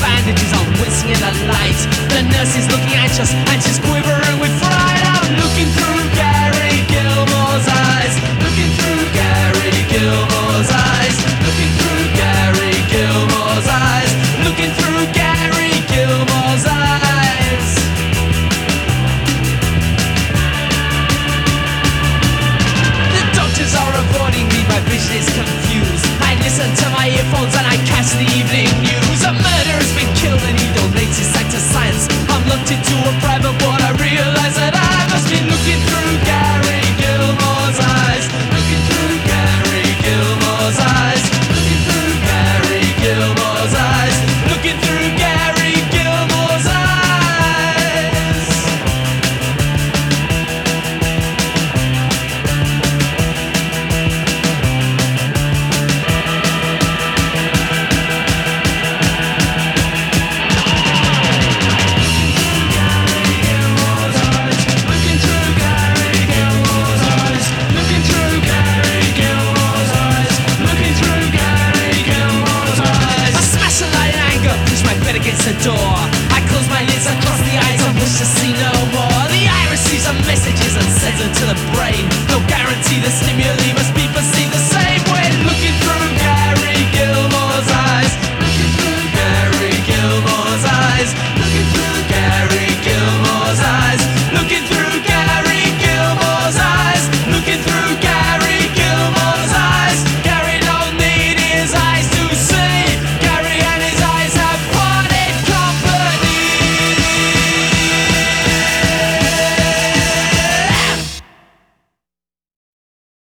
bandages on whiskey and the light. The nurse is looking anxious and she's quivering with